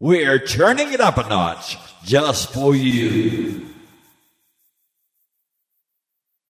We're turning it up a notch just for you.